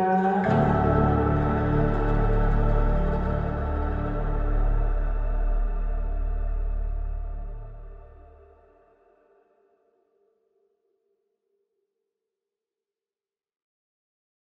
Amen.